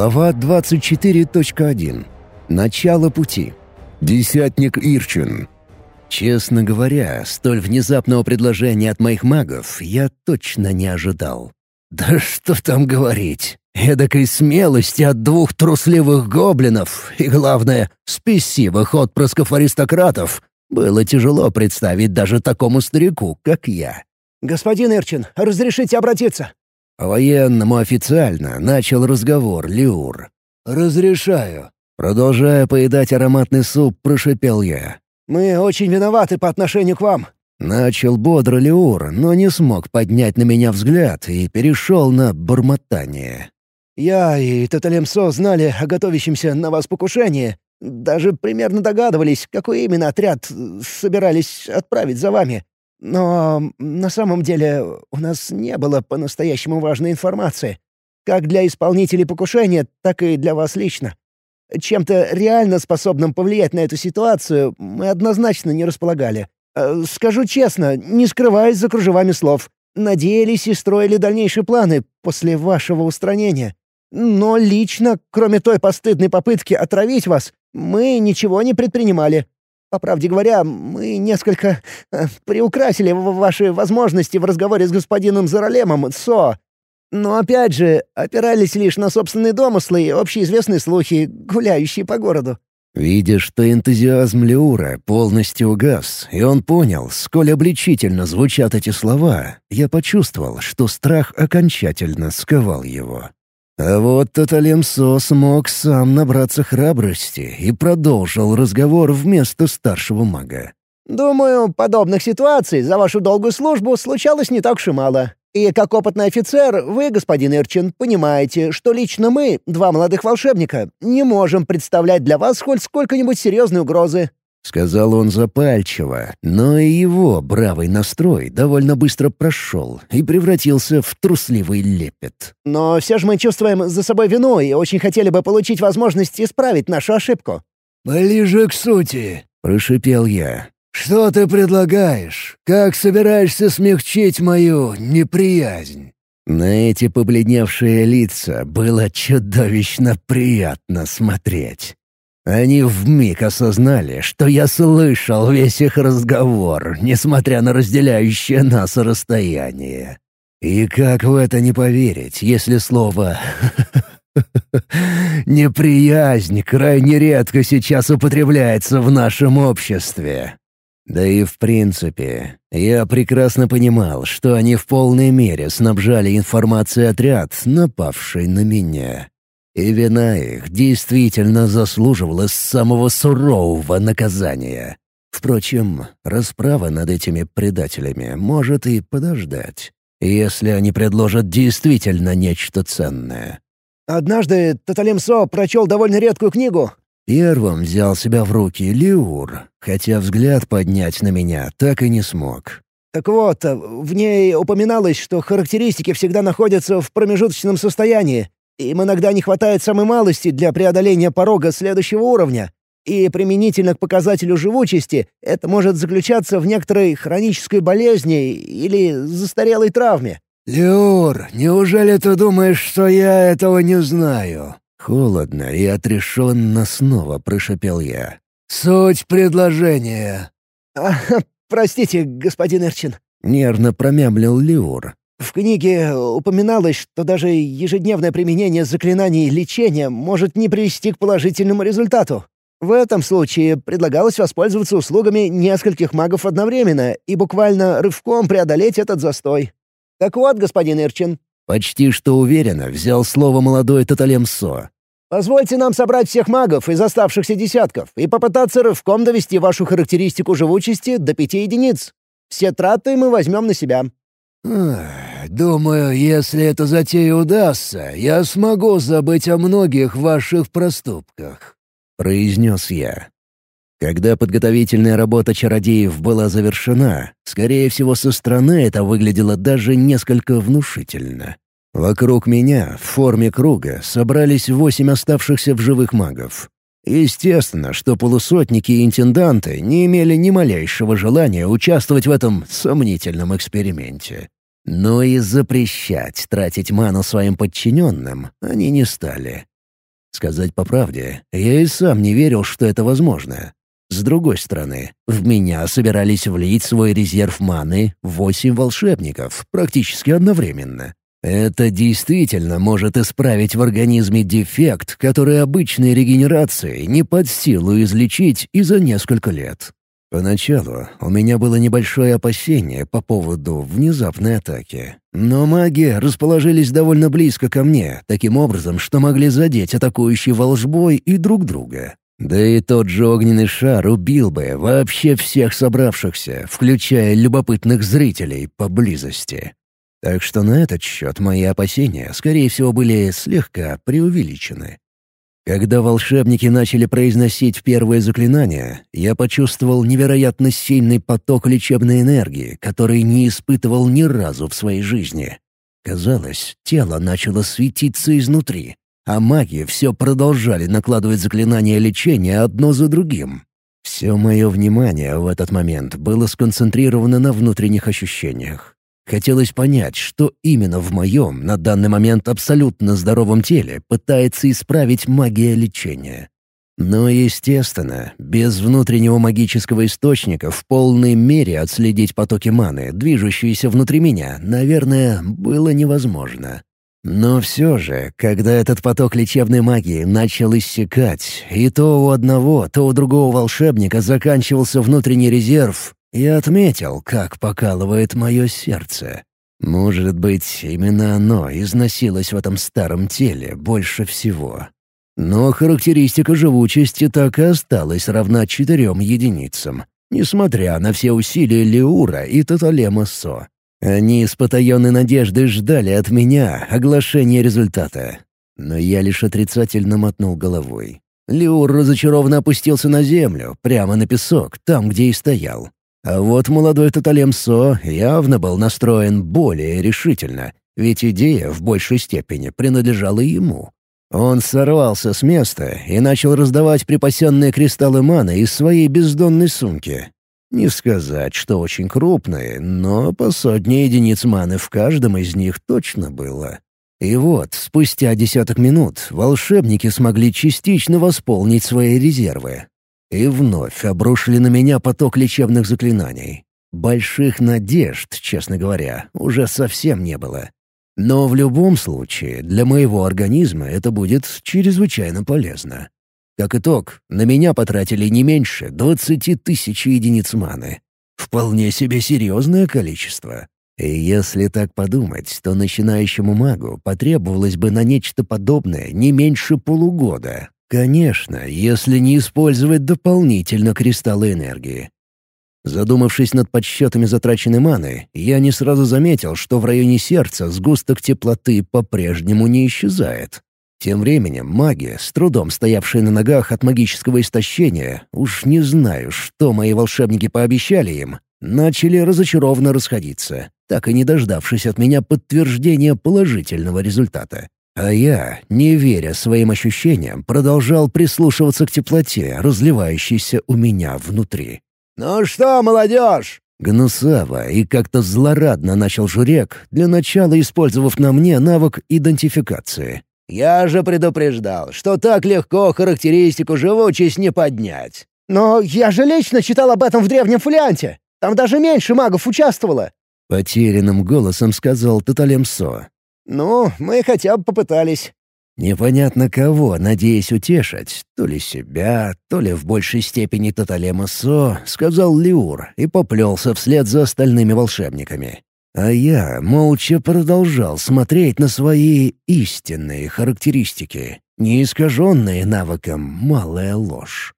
Глава 24.1. Начало пути. Десятник Ирчин. Честно говоря, столь внезапного предложения от моих магов я точно не ожидал. Да что там говорить. Эдакой смелости от двух трусливых гоблинов и, главное, спесивых отпрысков аристократов было тяжело представить даже такому старику, как я. «Господин Ирчин, разрешите обратиться?» По-военному официально начал разговор Лиур. «Разрешаю». Продолжая поедать ароматный суп, прошипел я. «Мы очень виноваты по отношению к вам». Начал бодро Леур, но не смог поднять на меня взгляд и перешел на бормотание. «Я и Таталемсо знали о готовящемся на вас покушении. Даже примерно догадывались, какой именно отряд собирались отправить за вами. Но на самом деле у нас не было по-настоящему важной информации. Как для исполнителей покушения, так и для вас лично. Чем-то реально способным повлиять на эту ситуацию мы однозначно не располагали. Э, скажу честно, не скрываясь за кружевами слов, надеялись и строили дальнейшие планы после вашего устранения. Но лично, кроме той постыдной попытки отравить вас, мы ничего не предпринимали. По правде говоря, мы несколько э, приукрасили ваши возможности в разговоре с господином Заралемом, Со. Но опять же, опирались лишь на собственные домыслы и общеизвестные слухи, гуляющие по городу. Видя, что энтузиазм Леура полностью угас, и он понял, сколь обличительно звучат эти слова, я почувствовал, что страх окончательно сковал его. А вот Таталемсо смог сам набраться храбрости и продолжил разговор вместо старшего мага. «Думаю, подобных ситуаций за вашу долгую службу случалось не так уж и мало. И как опытный офицер, вы, господин Ирчин, понимаете, что лично мы, два молодых волшебника, не можем представлять для вас хоть сколько-нибудь серьезной угрозы. — сказал он запальчиво, но и его бравый настрой довольно быстро прошел и превратился в трусливый лепет. «Но все же мы чувствуем за собой вину и очень хотели бы получить возможность исправить нашу ошибку». «Ближе к сути», — прошипел я. «Что ты предлагаешь? Как собираешься смягчить мою неприязнь?» На эти побледневшие лица было чудовищно приятно смотреть. Они вмиг осознали, что я слышал весь их разговор, несмотря на разделяющее нас расстояние. И как в это не поверить, если слово «неприязнь» крайне редко сейчас употребляется в нашем обществе? Да и в принципе, я прекрасно понимал, что они в полной мере снабжали информацией отряд, напавший на меня. И вина их действительно заслуживала самого сурового наказания. Впрочем, расправа над этими предателями может и подождать, если они предложат действительно нечто ценное. «Однажды Таталимсо прочел довольно редкую книгу». Первым взял себя в руки Лиур, хотя взгляд поднять на меня так и не смог. Так вот, в ней упоминалось, что характеристики всегда находятся в промежуточном состоянии, им иногда не хватает самой малости для преодоления порога следующего уровня. И применительно к показателю живучести это может заключаться в некоторой хронической болезни или застарелой травме. «Люр, неужели ты думаешь, что я этого не знаю?» Холодно и отрешенно снова прошепел я. «Суть предложения». А, «Простите, господин Эрчин». Нервно промямлил Лиур. В книге упоминалось, что даже ежедневное применение заклинаний лечения может не привести к положительному результату. В этом случае предлагалось воспользоваться услугами нескольких магов одновременно и буквально рывком преодолеть этот застой. Так вот, господин Ирчин. Почти что уверенно взял слово молодой Таталемсо. Позвольте нам собрать всех магов из оставшихся десятков и попытаться рывком довести вашу характеристику живучести до пяти единиц. Все траты мы возьмем на себя. «Думаю, если эта затея удастся, я смогу забыть о многих ваших проступках», — произнес я. Когда подготовительная работа чародеев была завершена, скорее всего, со стороны это выглядело даже несколько внушительно. Вокруг меня, в форме круга, собрались восемь оставшихся в живых магов. Естественно, что полусотники и интенданты не имели ни малейшего желания участвовать в этом сомнительном эксперименте. Но и запрещать тратить ману своим подчиненным они не стали. Сказать по правде, я и сам не верил, что это возможно. С другой стороны, в меня собирались влить свой резерв маны восемь волшебников практически одновременно. Это действительно может исправить в организме дефект, который обычной регенерацией не под силу излечить и за несколько лет. Поначалу у меня было небольшое опасение по поводу внезапной атаки. Но маги расположились довольно близко ко мне, таким образом, что могли задеть атакующий волжбой и друг друга. Да и тот же огненный шар убил бы вообще всех собравшихся, включая любопытных зрителей поблизости. Так что на этот счет мои опасения, скорее всего, были слегка преувеличены. Когда волшебники начали произносить первые заклинания, я почувствовал невероятно сильный поток лечебной энергии, который не испытывал ни разу в своей жизни. Казалось, тело начало светиться изнутри, а маги все продолжали накладывать заклинания лечения одно за другим. Все мое внимание в этот момент было сконцентрировано на внутренних ощущениях. Хотелось понять, что именно в моем, на данный момент абсолютно здоровом теле, пытается исправить магия лечения. Но, естественно, без внутреннего магического источника в полной мере отследить потоки маны, движущиеся внутри меня, наверное, было невозможно. Но все же, когда этот поток лечебной магии начал иссякать, и то у одного, то у другого волшебника заканчивался внутренний резерв, я отметил, как покалывает мое сердце. Может быть, именно оно износилось в этом старом теле больше всего. Но характеристика живучести так и осталась равна четырем единицам, несмотря на все усилия Леура и Таталема Со. Они с потаенной надеждой ждали от меня оглашения результата. Но я лишь отрицательно мотнул головой. Леур разочарованно опустился на землю, прямо на песок, там, где и стоял. А вот молодой Таталемсо явно был настроен более решительно, ведь идея в большей степени принадлежала ему. Он сорвался с места и начал раздавать припасенные кристаллы маны из своей бездонной сумки. Не сказать, что очень крупные, но по сотне единиц маны в каждом из них точно было. И вот, спустя десяток минут, волшебники смогли частично восполнить свои резервы, и вновь обрушили на меня поток лечебных заклинаний. Больших надежд, честно говоря, уже совсем не было. Но в любом случае, для моего организма это будет чрезвычайно полезно. Как итог, на меня потратили не меньше 20 тысяч единиц маны. Вполне себе серьезное количество. И если так подумать, то начинающему магу потребовалось бы на нечто подобное не меньше полугода, Конечно, если не использовать дополнительно кристаллы энергии. Задумавшись над подсчетами затраченной маны, я не сразу заметил, что в районе сердца сгусток теплоты по-прежнему не исчезает. Тем временем маги, с трудом стоявшие на ногах от магического истощения, уж не знаю, что мои волшебники пообещали им, начали разочарованно расходиться, так и не дождавшись от меня подтверждения положительного результата. А я, не веря своим ощущениям, продолжал прислушиваться к теплоте, разливающейся у меня внутри. «Ну что, молодежь?» Гнусаво и как-то злорадно начал Журек, для начала использовав на мне навык идентификации. «Я же предупреждал, что так легко характеристику живучесть не поднять». «Но я же лично читал об этом в древнем фолианте. Там даже меньше магов участвовало». Потерянным голосом сказал Таталемсо. «Ну, мы хотя бы попытались». Непонятно кого, надеясь утешить, то ли себя, то ли в большей степени Таталема Со, сказал Лиур и поплелся вслед за остальными волшебниками. А я молча продолжал смотреть на свои истинные характеристики, не искаженные навыком «малая ложь».